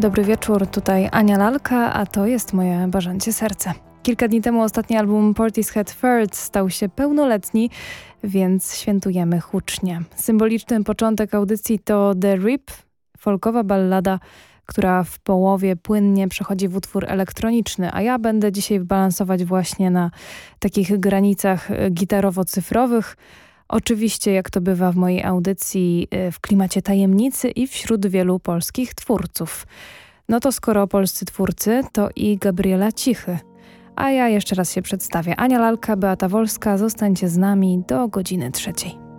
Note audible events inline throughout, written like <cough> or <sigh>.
Dobry wieczór, tutaj Ania Lalka, a to jest moje Barzancie Serce. Kilka dni temu ostatni album Portishead Third stał się pełnoletni, więc świętujemy hucznie. Symboliczny początek audycji to The Rip, folkowa ballada, która w połowie płynnie przechodzi w utwór elektroniczny, a ja będę dzisiaj balansować właśnie na takich granicach gitarowo-cyfrowych, Oczywiście, jak to bywa w mojej audycji, y, w klimacie tajemnicy i wśród wielu polskich twórców. No to skoro polscy twórcy, to i Gabriela Cichy. A ja jeszcze raz się przedstawię. Ania Lalka, Beata Wolska, zostańcie z nami do godziny trzeciej.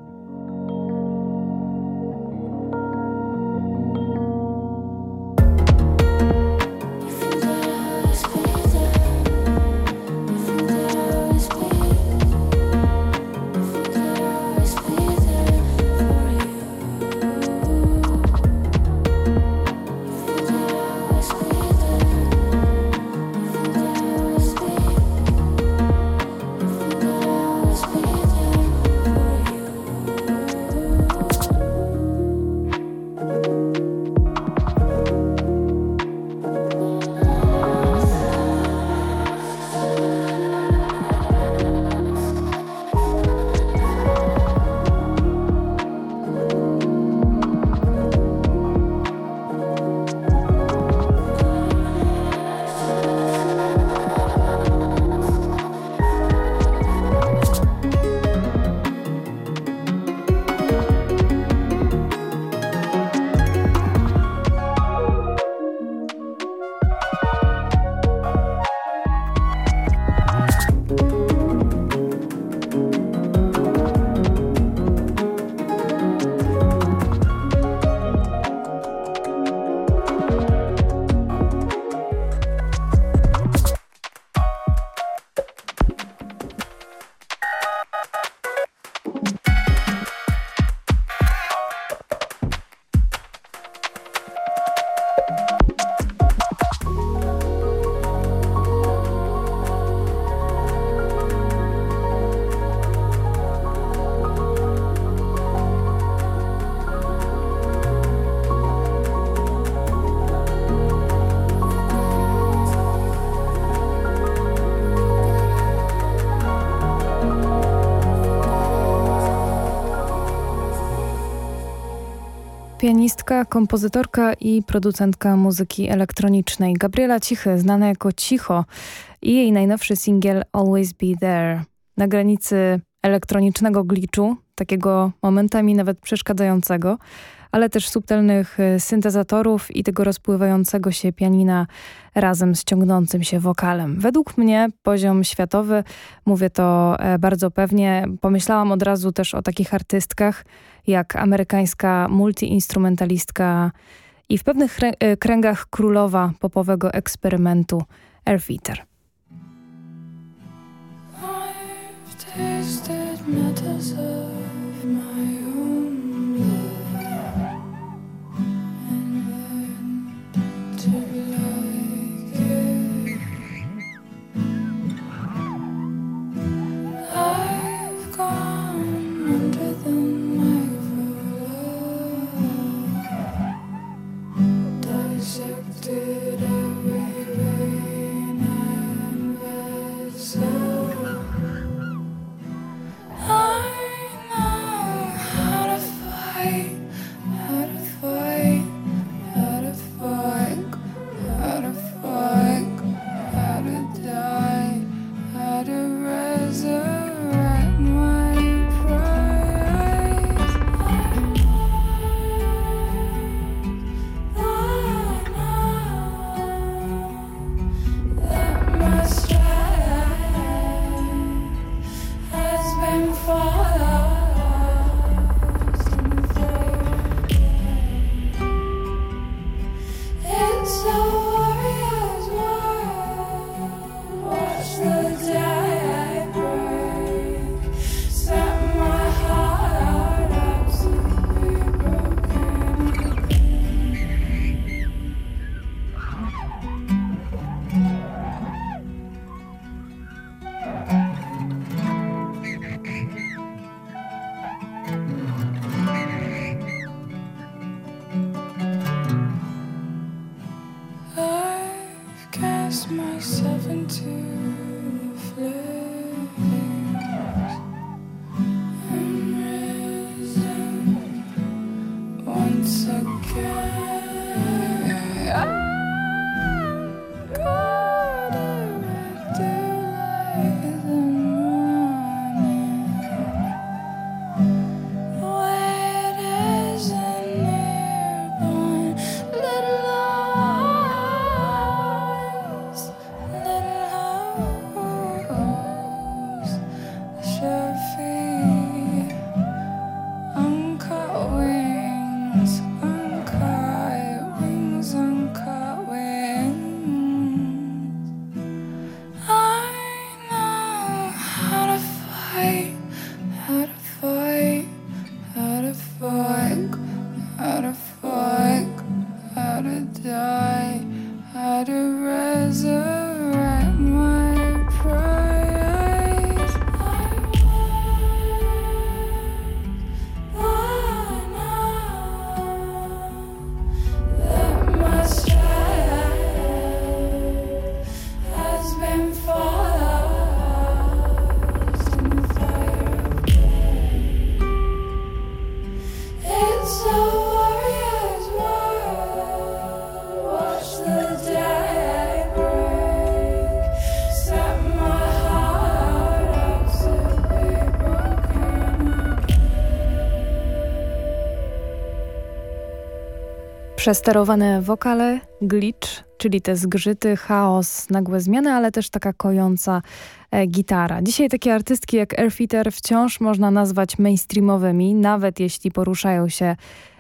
Pianistka, kompozytorka i producentka muzyki elektronicznej. Gabriela Cichy, znana jako Cicho i jej najnowszy singiel Always Be There. Na granicy elektronicznego gliczu, takiego momentami nawet przeszkadzającego, ale też subtelnych e, syntezatorów i tego rozpływającego się pianina razem z ciągnącym się wokalem. Według mnie poziom światowy, mówię to e, bardzo pewnie, pomyślałam od razu też o takich artystkach jak amerykańska multiinstrumentalistka i w pewnych e, kręgach królowa popowego eksperymentu Airfeeder. I've tasted of my own. Przesterowane wokale, glitch, czyli te zgrzyty, chaos, nagłe zmiany, ale też taka kojąca e, gitara. Dzisiaj takie artystki jak Airfitter wciąż można nazwać mainstreamowymi, nawet jeśli poruszają się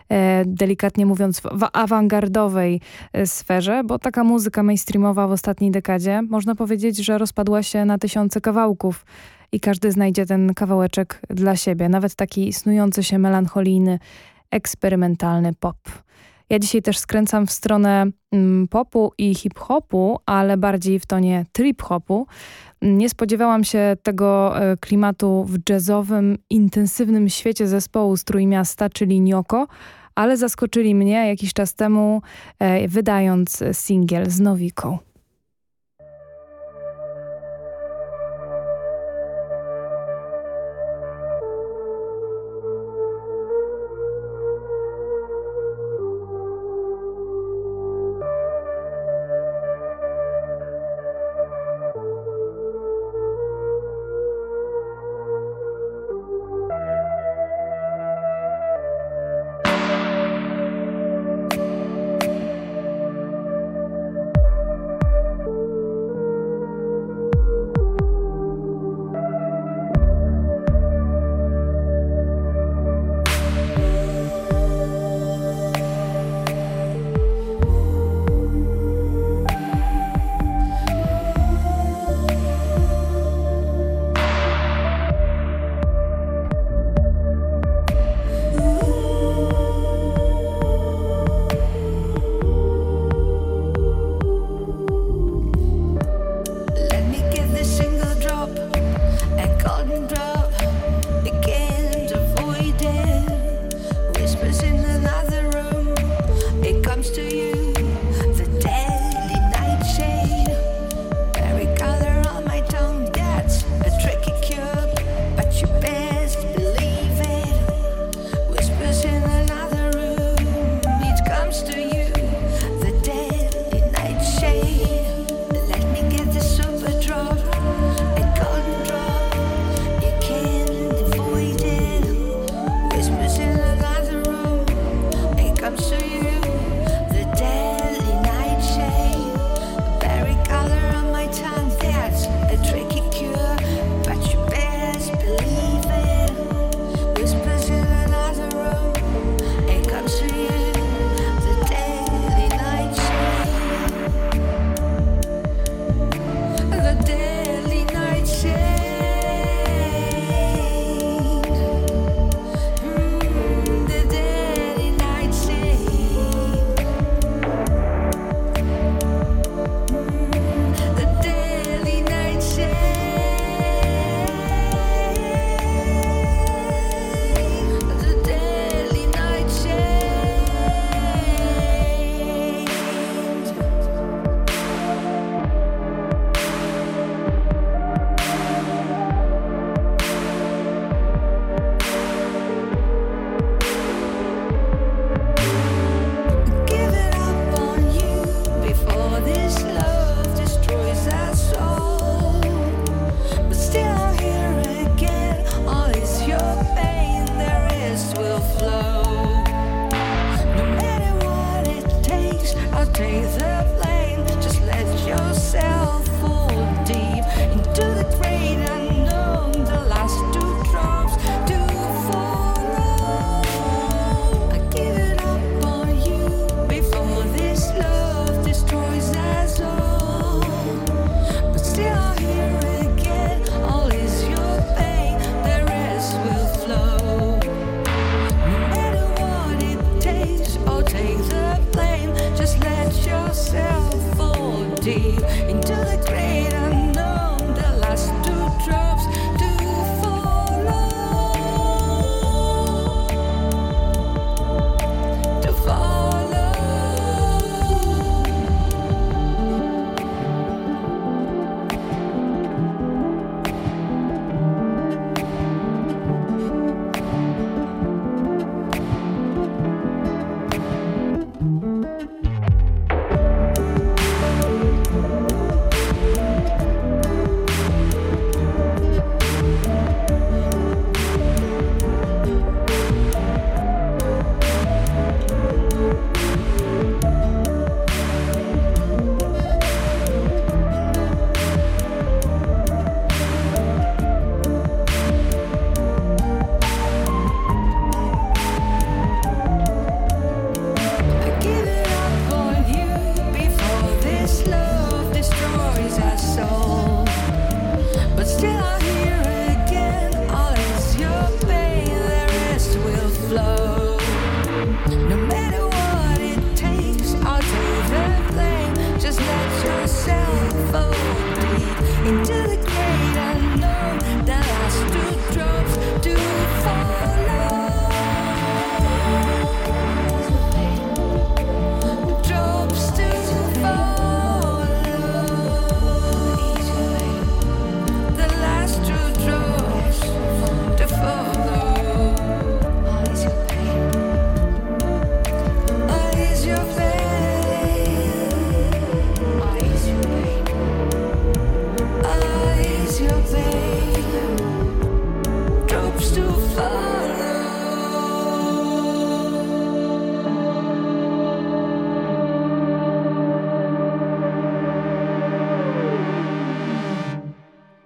e, delikatnie mówiąc w, awangardowej e, sferze, bo taka muzyka mainstreamowa w ostatniej dekadzie można powiedzieć, że rozpadła się na tysiące kawałków i każdy znajdzie ten kawałeczek dla siebie, nawet taki snujący się melancholijny, eksperymentalny pop. Ja dzisiaj też skręcam w stronę mm, popu i hip-hopu, ale bardziej w tonie trip-hopu. Nie spodziewałam się tego e, klimatu w jazzowym, intensywnym świecie zespołu z Trójmiasta, czyli Nioko, ale zaskoczyli mnie jakiś czas temu, e, wydając singiel z Nowiką.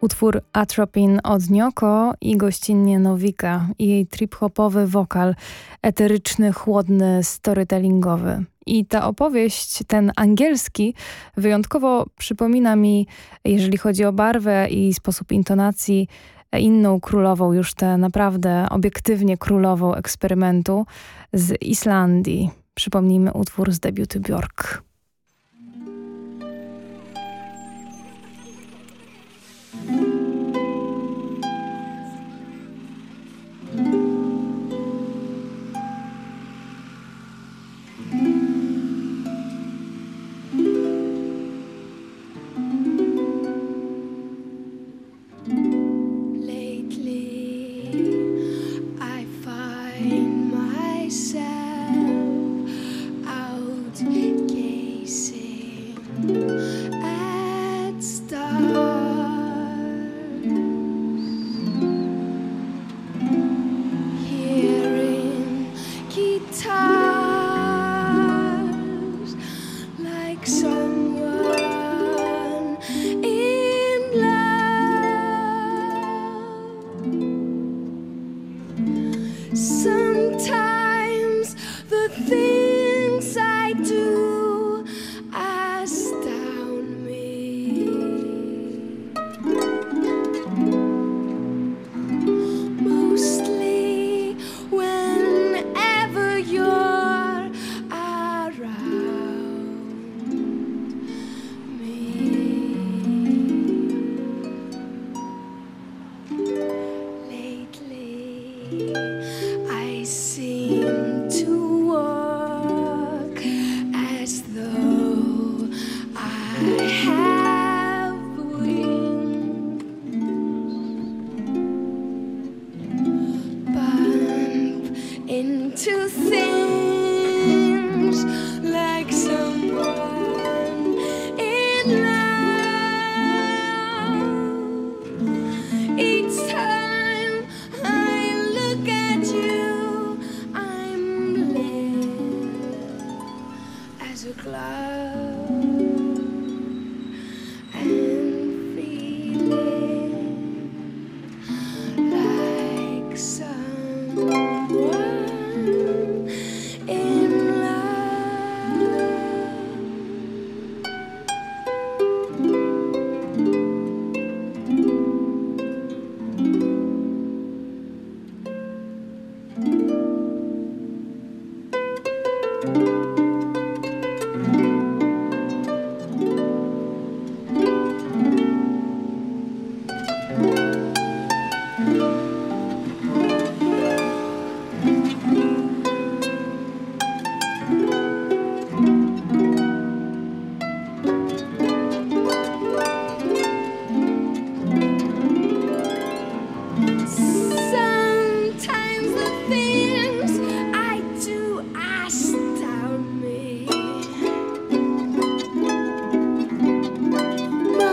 Utwór Atropin od Nioko i gościnnie Nowika i jej trip-hopowy wokal, eteryczny, chłodny, storytellingowy. I ta opowieść, ten angielski, wyjątkowo przypomina mi, jeżeli chodzi o barwę i sposób intonacji, inną królową, już tę naprawdę obiektywnie królową eksperymentu z Islandii. Przypomnijmy utwór z debiutu Björk.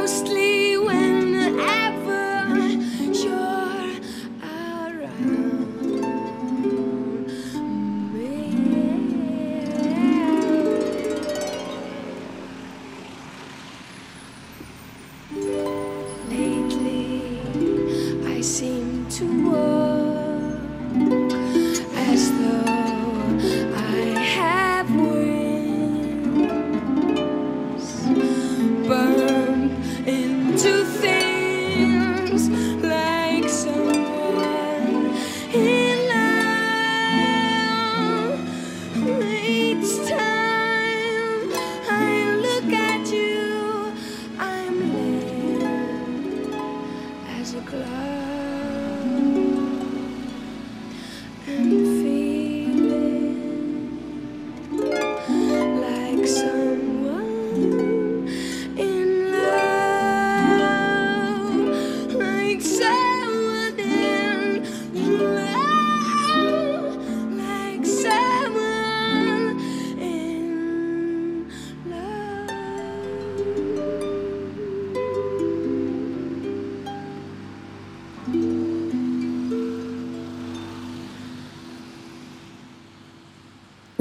mostly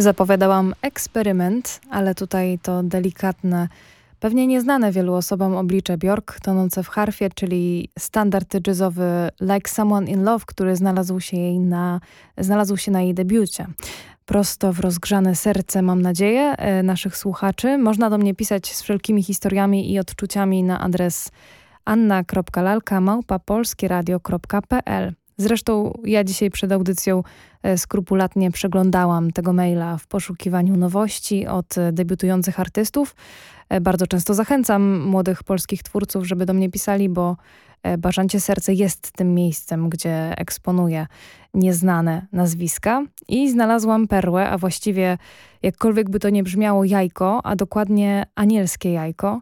Zapowiadałam eksperyment, ale tutaj to delikatne Pewnie nieznane wielu osobom oblicze Bjork, tonące w harfie, czyli standard jazzowy Like Someone in Love, który znalazł się, jej na, znalazł się na jej debiucie. Prosto w rozgrzane serce, mam nadzieję, e, naszych słuchaczy. Można do mnie pisać z wszelkimi historiami i odczuciami na adres anna.lalka Zresztą ja dzisiaj przed audycją e, skrupulatnie przeglądałam tego maila w poszukiwaniu nowości od debiutujących artystów. E, bardzo często zachęcam młodych polskich twórców, żeby do mnie pisali, bo e, Bażancie Serce jest tym miejscem, gdzie eksponuję nieznane nazwiska i znalazłam perłę, a właściwie jakkolwiek by to nie brzmiało jajko, a dokładnie anielskie jajko.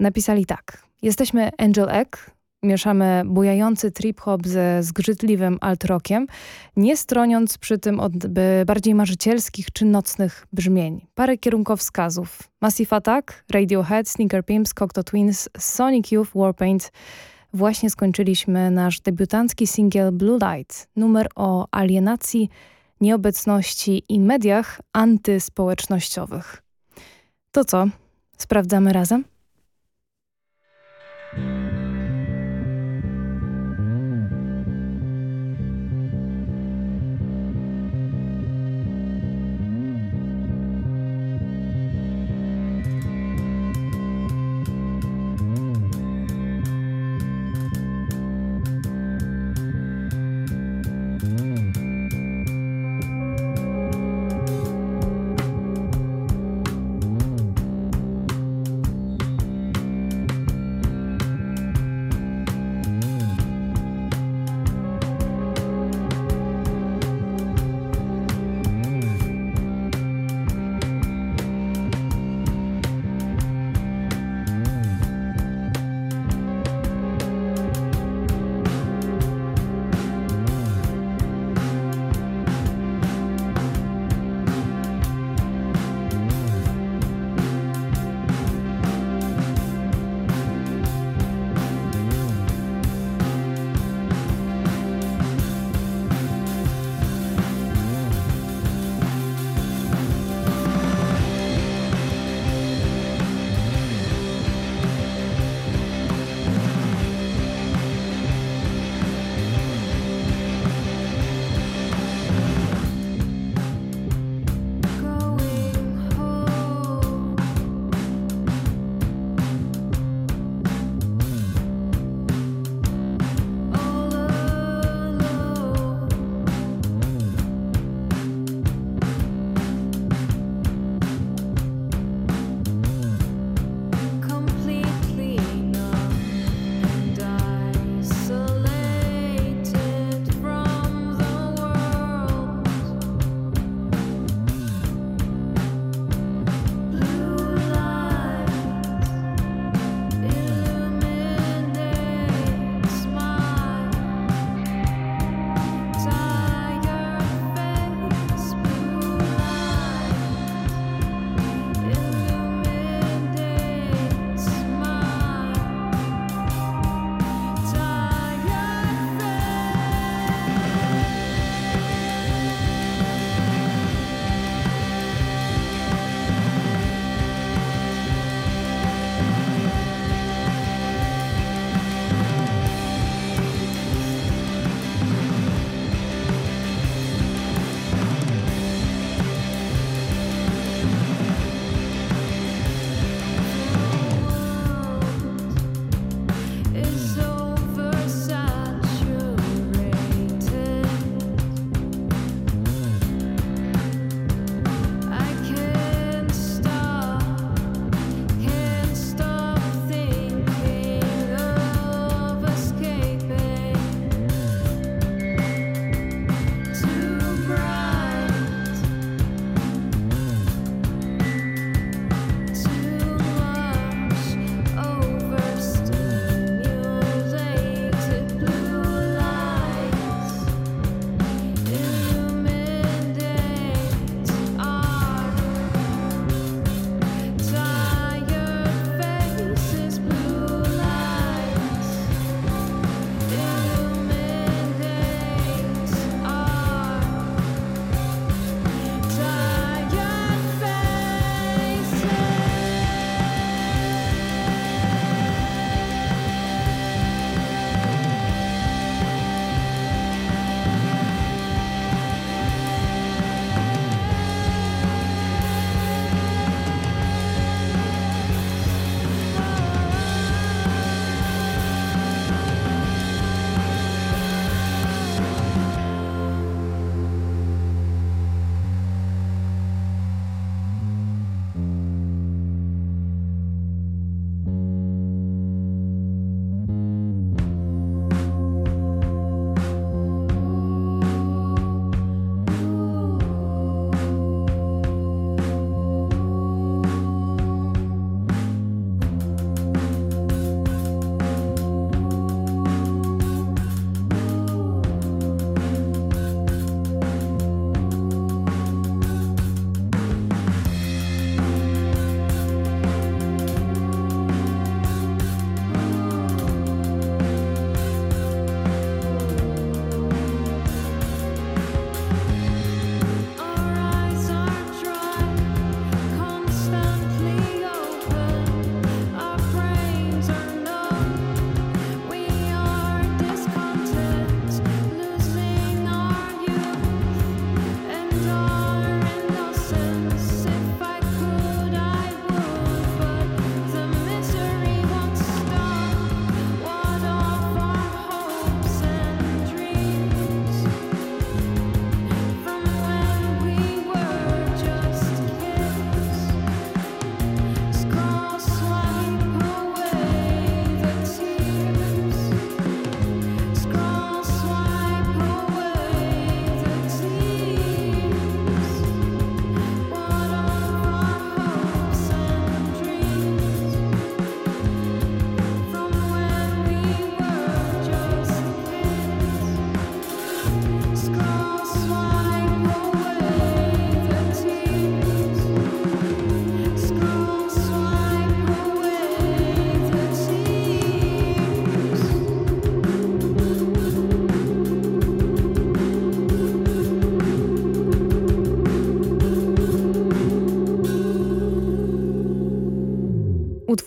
Napisali tak. Jesteśmy Angel Egg, mieszamy bujający trip-hop ze zgrzytliwym alt-rockiem, nie stroniąc przy tym od bardziej marzycielskich czy nocnych brzmień. Parę kierunkowskazów. Massive Attack, Radiohead, Sneaker Pimps, Cocteau Twins, Sonic Youth, Warpaint. Właśnie skończyliśmy nasz debiutancki singiel Blue Light, numer o alienacji, nieobecności i mediach antyspołecznościowych. To co? Sprawdzamy razem?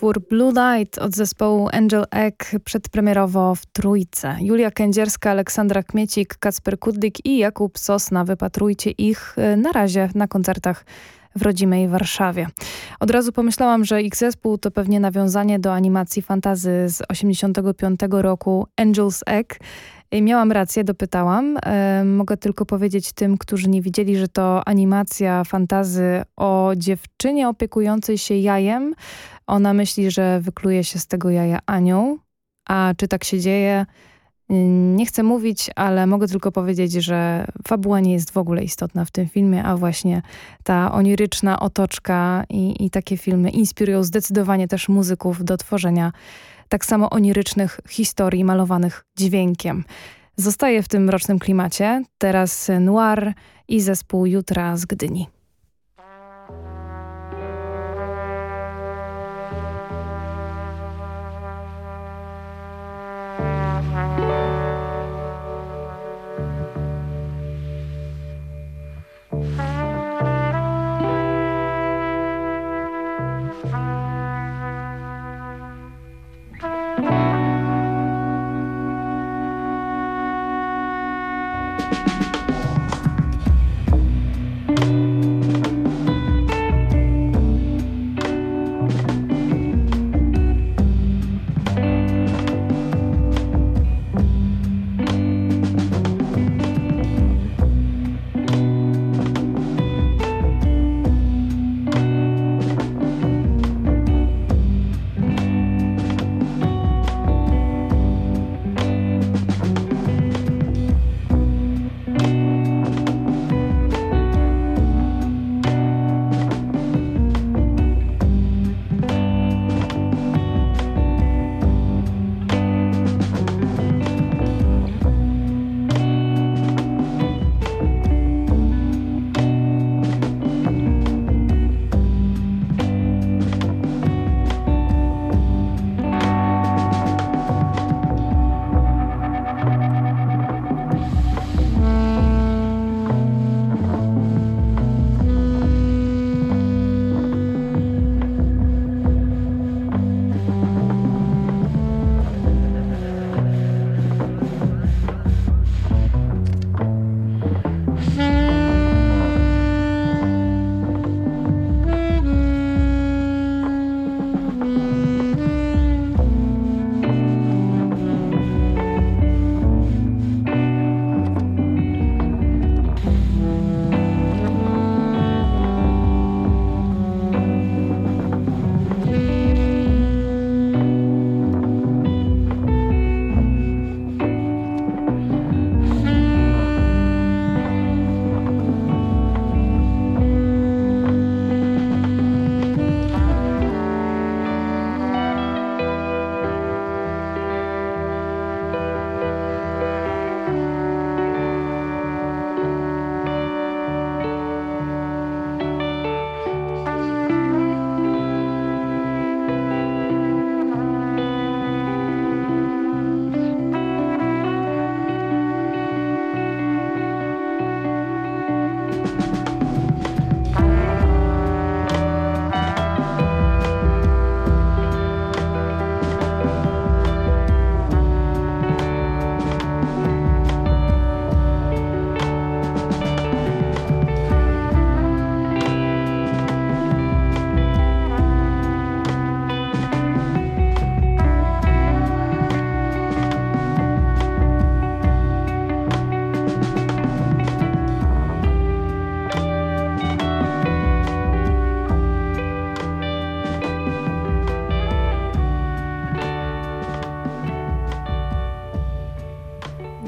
Utwór Blue Light od zespołu Angel Egg przedpremierowo w Trójce. Julia Kędzierska, Aleksandra Kmiecik, Kacper Kudlik i Jakub Sosna. Wypatrujcie ich e, na razie na koncertach w rodzimej Warszawie. Od razu pomyślałam, że ich zespół to pewnie nawiązanie do animacji fantazy z 85 roku Angel's Egg. I miałam rację, dopytałam. E, mogę tylko powiedzieć tym, którzy nie widzieli, że to animacja fantazy o dziewczynie opiekującej się jajem. Ona myśli, że wykluje się z tego jaja anioł. A czy tak się dzieje? Nie chcę mówić, ale mogę tylko powiedzieć, że fabuła nie jest w ogóle istotna w tym filmie, a właśnie ta oniryczna otoczka i, i takie filmy inspirują zdecydowanie też muzyków do tworzenia tak samo onirycznych historii malowanych dźwiękiem. Zostaje w tym rocznym klimacie teraz Noir i zespół Jutra z Gdyni.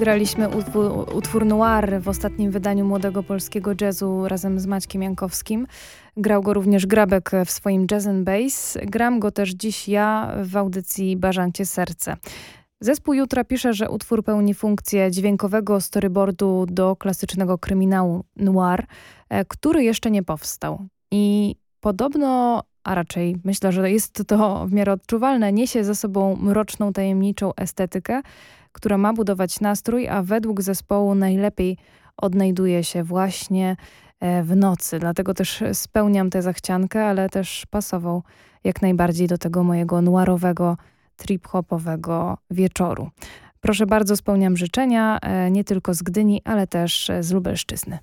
Graliśmy utwór, utwór Noir w ostatnim wydaniu młodego polskiego jazzu razem z Maćkiem Jankowskim. Grał go również Grabek w swoim Jazz and Bass. Gram go też dziś ja w audycji Bażancie Serce. Zespół Jutra pisze, że utwór pełni funkcję dźwiękowego storyboardu do klasycznego kryminału noir, e, który jeszcze nie powstał. I podobno, a raczej myślę, że jest to w miarę odczuwalne, niesie ze sobą mroczną, tajemniczą estetykę, która ma budować nastrój, a według zespołu najlepiej odnajduje się właśnie e, w nocy. Dlatego też spełniam tę zachciankę, ale też pasował jak najbardziej do tego mojego noirowego, trip-hopowego wieczoru. Proszę bardzo, spełniam życzenia e, nie tylko z Gdyni, ale też z Lubelszczyzny.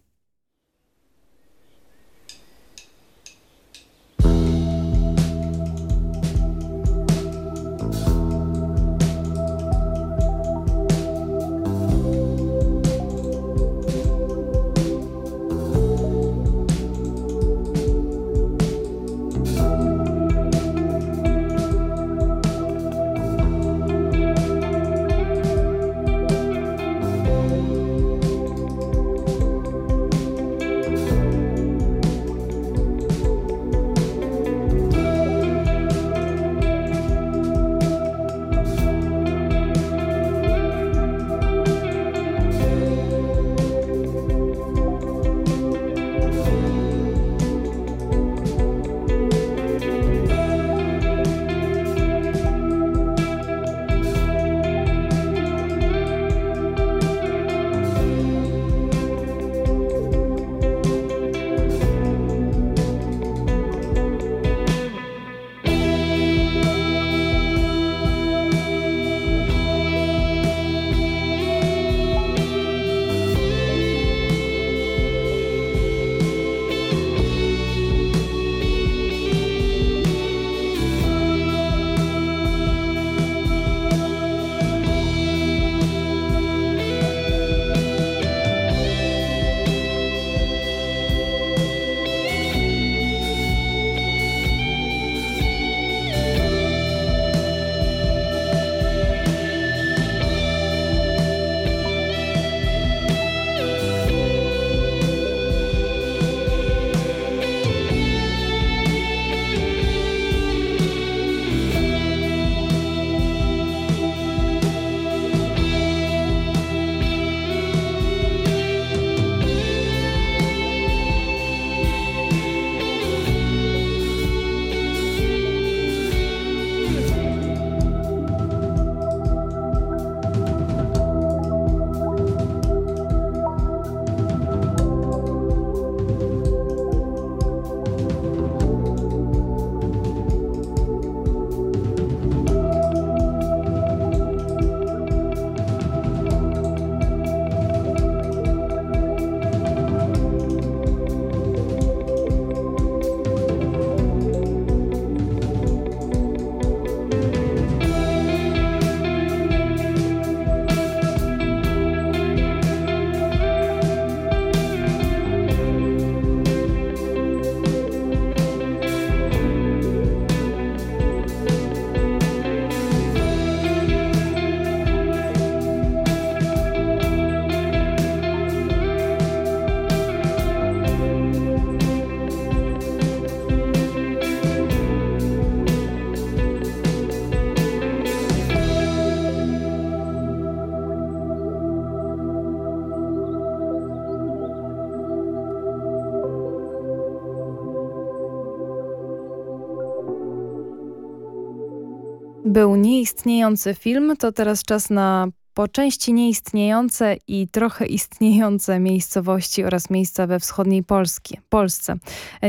Był nieistniejący film, to teraz czas na po części nieistniejące i trochę istniejące miejscowości oraz miejsca we wschodniej Polski, Polsce.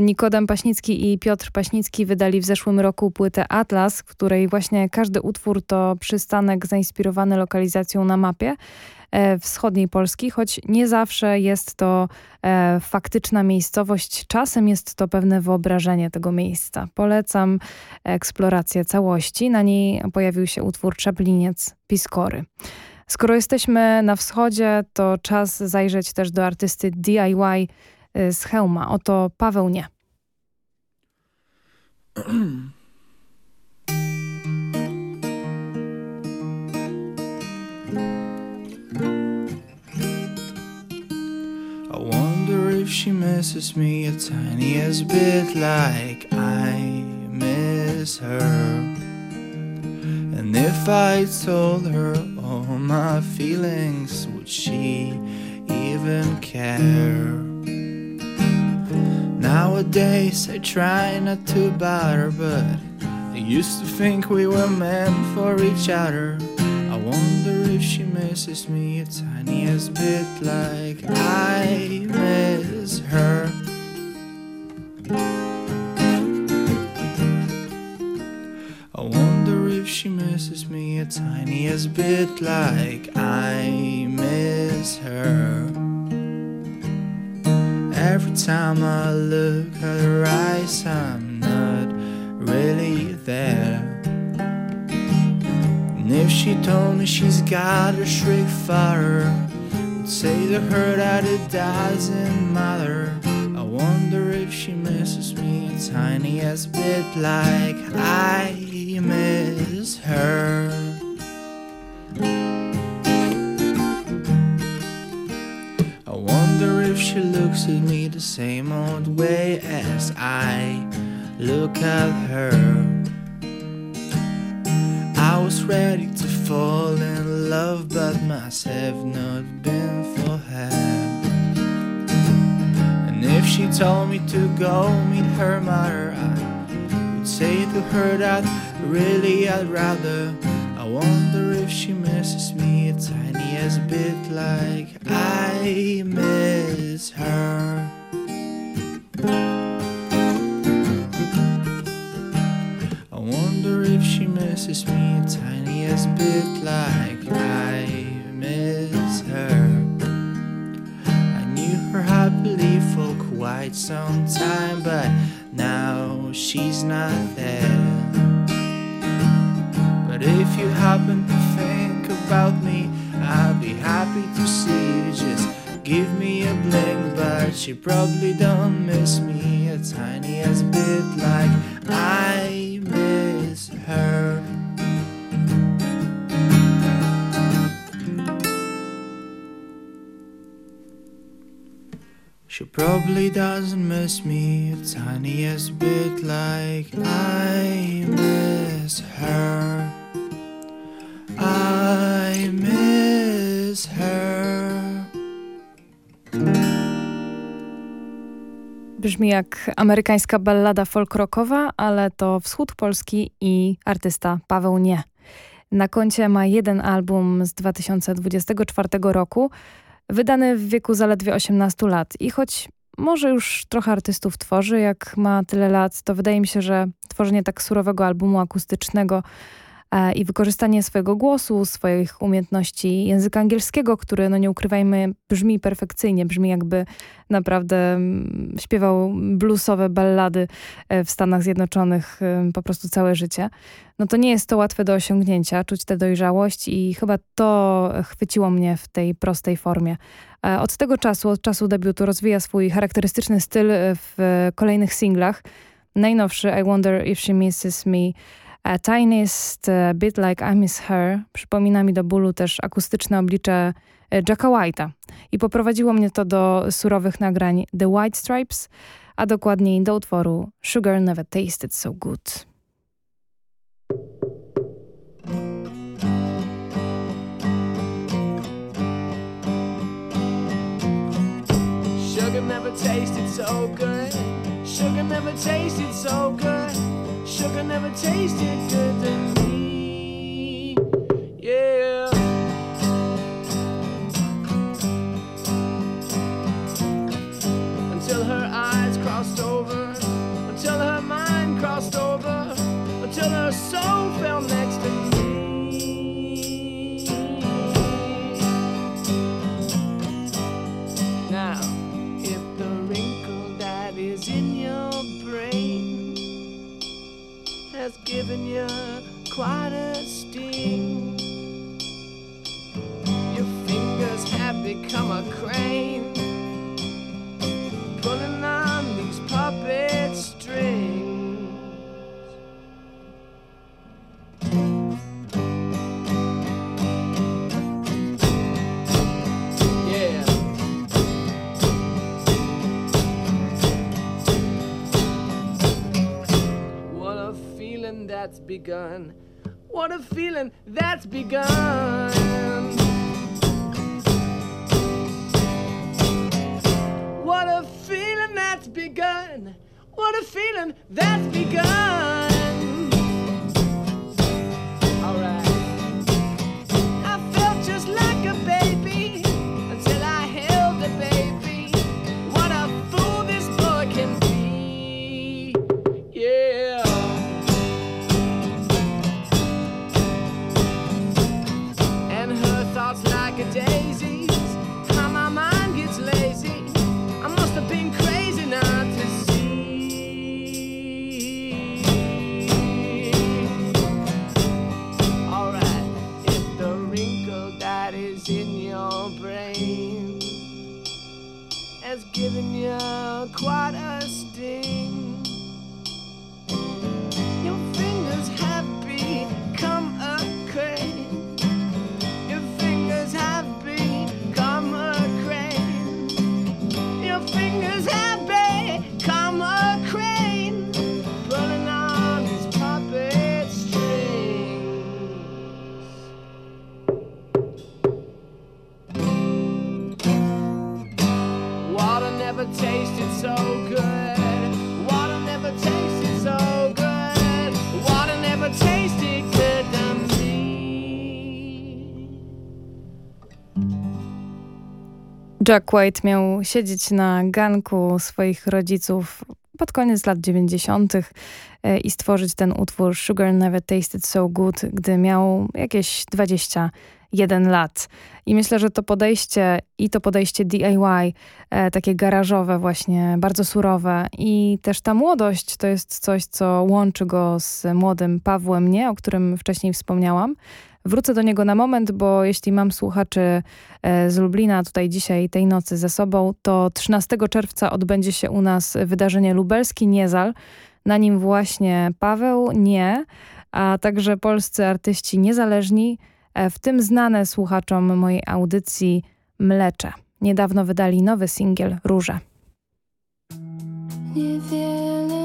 Nikodem Paśnicki i Piotr Paśnicki wydali w zeszłym roku płytę Atlas, której właśnie każdy utwór to przystanek zainspirowany lokalizacją na mapie. E, wschodniej Polski, choć nie zawsze jest to e, faktyczna miejscowość. Czasem jest to pewne wyobrażenie tego miejsca. Polecam eksplorację całości. Na niej pojawił się utwór Czapliniec Piskory. Skoro jesteśmy na wschodzie, to czas zajrzeć też do artysty DIY e, z Hełma. Oto Paweł Nie. <clears throat> if she misses me a tiniest bit like I miss her. And if I told her all my feelings, would she even care? Nowadays I try not to bother, but I used to think we were meant for each other. I wonder if she misses me a tiniest bit like I miss her. I wonder if she misses me a tiniest bit like I miss her. Every time I look at her eyes, I'm not really there. She told me she's got a shriek fire, would say to her that it doesn't matter. I wonder if she misses me a tiniest bit like I miss her. I wonder if she looks at me the same old way as I look at her. Was ready to fall in love, but must have not been for her. And if she told me to go meet her mother, I would say to her that really I'd rather. I wonder if she misses me a tiniest bit like I miss her. Wonder if she misses me a tiniest bit like I miss her. I knew her happily for quite some time, but now she's not there. But if you happen to think about me, I'd be happy to see you. Just give me a blink, but she probably don't miss me a tiniest bit like I miss her. She probably doesn't miss me a tiniest bit like I miss her. I miss her. Brzmi jak amerykańska ballada folk-rockowa, ale to wschód Polski i artysta Paweł Nie. Na koncie ma jeden album z 2024 roku, wydany w wieku zaledwie 18 lat. I choć może już trochę artystów tworzy, jak ma tyle lat, to wydaje mi się, że tworzenie tak surowego albumu akustycznego i wykorzystanie swojego głosu, swoich umiejętności języka angielskiego, który, no nie ukrywajmy, brzmi perfekcyjnie, brzmi jakby naprawdę mm, śpiewał bluesowe ballady e, w Stanach Zjednoczonych e, po prostu całe życie. No to nie jest to łatwe do osiągnięcia, czuć tę dojrzałość i chyba to chwyciło mnie w tej prostej formie. E, od tego czasu, od czasu debiutu rozwija swój charakterystyczny styl w kolejnych singlach. Najnowszy I Wonder If She Misses Me A Tiniest Bit Like I Miss Her przypomina mi do bólu też akustyczne oblicze Jacka White'a i poprowadziło mnie to do surowych nagrań The White Stripes, a dokładniej do utworu Sugar Never Tasted So Good. Sugar never tasted so good. Sugar never tasted so good. Sugar never tasted good to me. Yeah. That's begun. What a feeling that's begun. What a feeling that's begun. What a feeling that's begun. has given you quite a sting. Jack White miał siedzieć na ganku swoich rodziców pod koniec lat 90. E, i stworzyć ten utwór Sugar Never Tasted So Good, gdy miał jakieś 21 lat. I myślę, że to podejście i to podejście DIY, e, takie garażowe właśnie, bardzo surowe i też ta młodość to jest coś, co łączy go z młodym Pawłem Nie, o którym wcześniej wspomniałam. Wrócę do niego na moment, bo jeśli mam słuchaczy e, z Lublina tutaj dzisiaj, tej nocy ze sobą, to 13 czerwca odbędzie się u nas wydarzenie Lubelski Niezal. Na nim właśnie Paweł Nie, a także polscy artyści niezależni, e, w tym znane słuchaczom mojej audycji Mlecze. Niedawno wydali nowy singiel Róże. Niewiele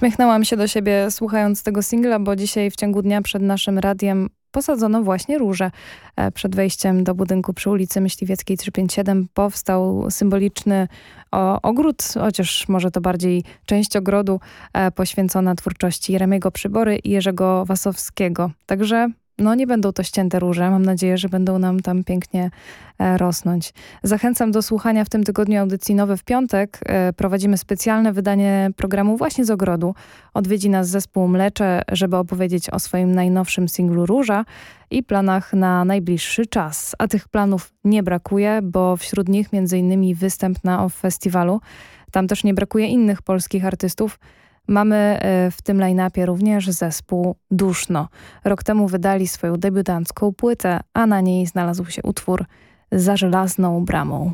Uśmiechnęłam się do siebie słuchając tego singla, bo dzisiaj w ciągu dnia przed naszym radiem posadzono właśnie róże. E, przed wejściem do budynku przy ulicy Myśliwieckiej 357 powstał symboliczny ogród, chociaż może to bardziej część ogrodu e, poświęcona twórczości Jeremiego Przybory i Jerzego Wasowskiego. Także no nie będą to ścięte róże. Mam nadzieję, że będą nam tam pięknie e, rosnąć. Zachęcam do słuchania w tym tygodniu audycji Nowe w piątek. E, prowadzimy specjalne wydanie programu właśnie z ogrodu. Odwiedzi nas zespół Mlecze, żeby opowiedzieć o swoim najnowszym singlu Róża i planach na najbliższy czas. A tych planów nie brakuje, bo wśród nich m.in. występ na OFF Festiwalu. Tam też nie brakuje innych polskich artystów, Mamy e, w tym line-upie również zespół Duszno. Rok temu wydali swoją debiutancką płytę, a na niej znalazł się utwór Za żelazną bramą.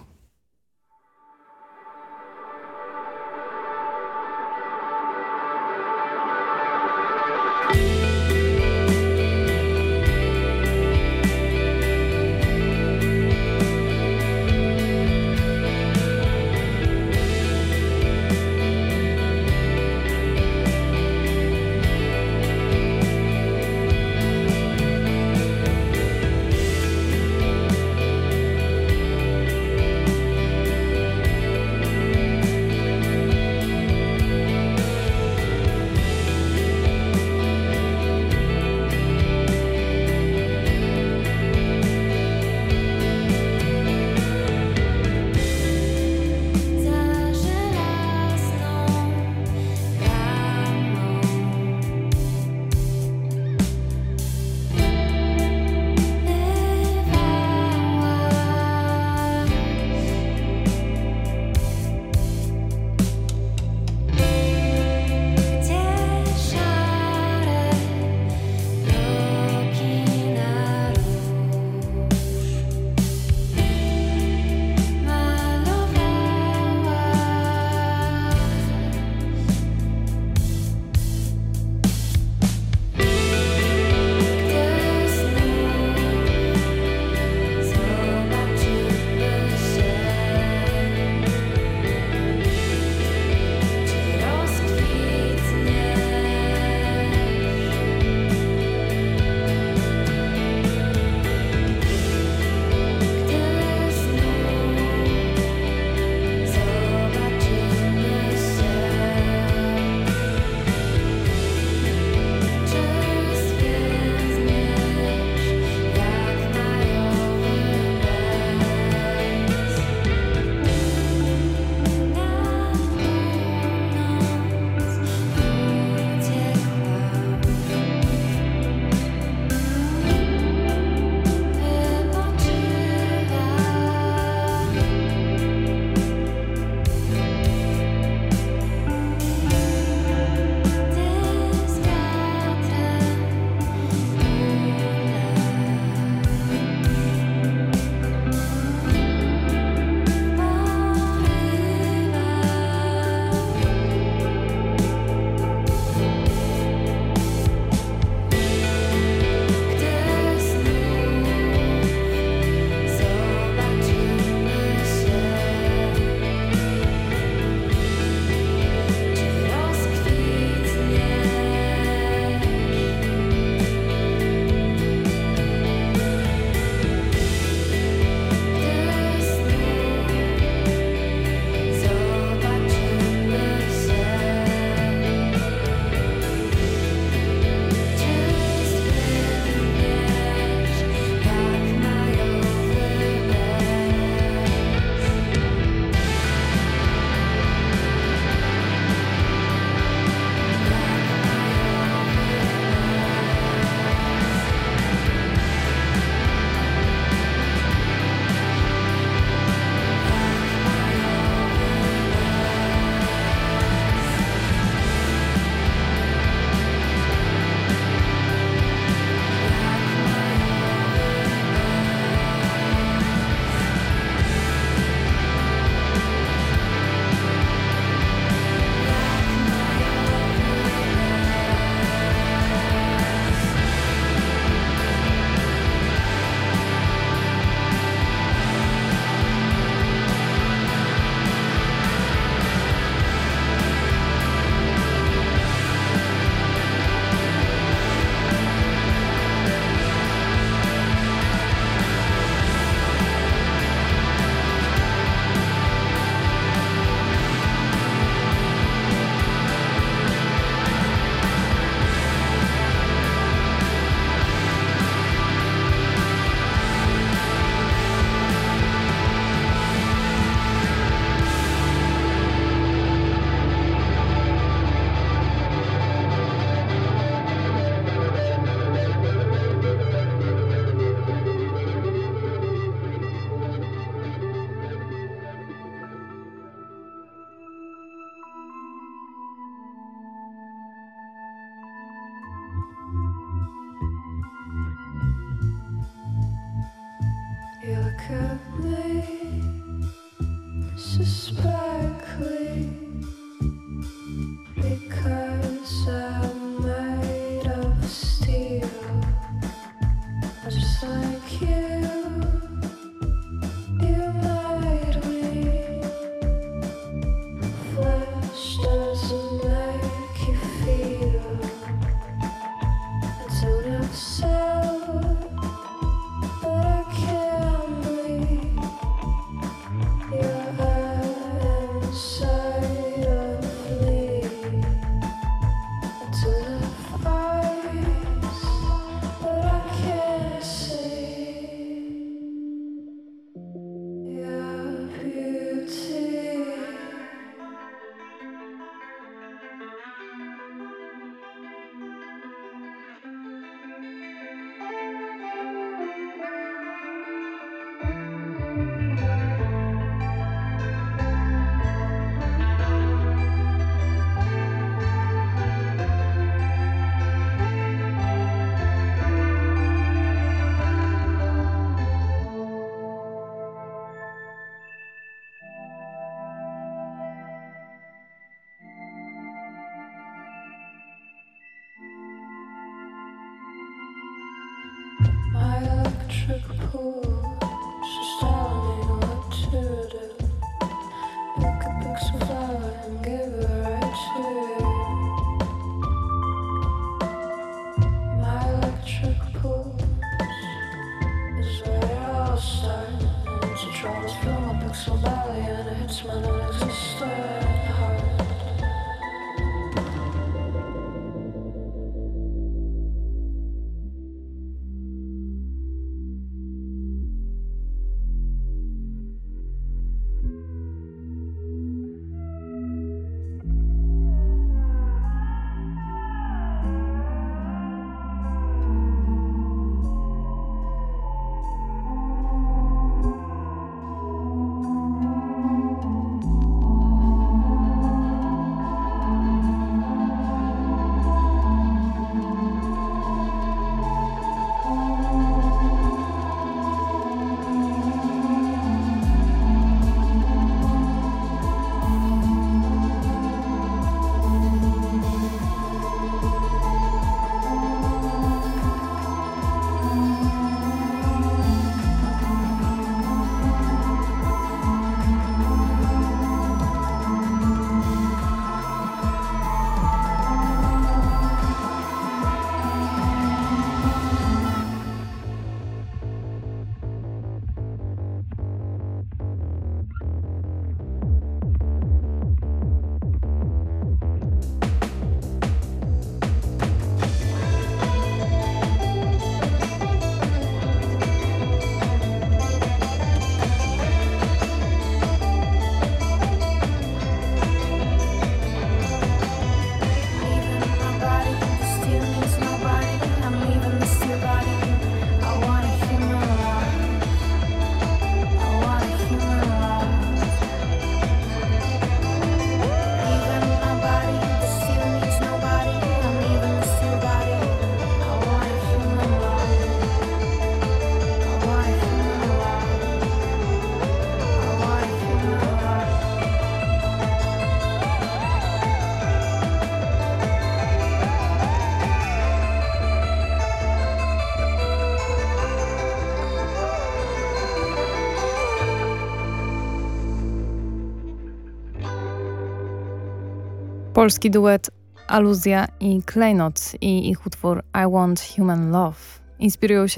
Polski duet Aluzja i Klejnot i ich utwór I Want Human Love. Inspirują się